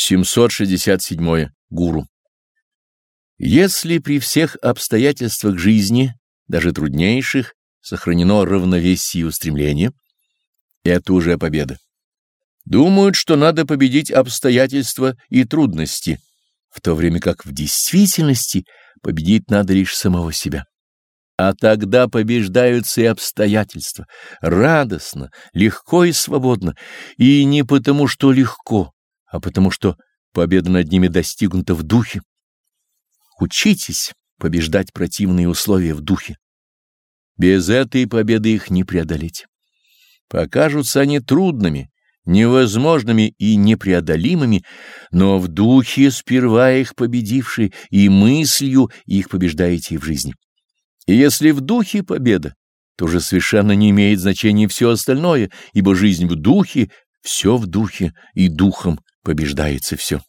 767. Гуру. Если при всех обстоятельствах жизни, даже труднейших, сохранено равновесие и устремление, это уже победа. Думают, что надо победить обстоятельства и трудности, в то время как в действительности победить надо лишь самого себя. А тогда побеждаются и обстоятельства, радостно, легко и свободно, и не потому, что легко, а потому, что победа над ними достигнута в духе. Учитесь побеждать противные условия в духе. Без этой победы их не преодолеть. Покажутся они трудными, невозможными и непреодолимыми, но в духе сперва их победивший и мыслью их побеждаете и в жизни. И если в духе победа, то уже совершенно не имеет значения все остальное, ибо жизнь в духе, все в духе, и духом побеждается все.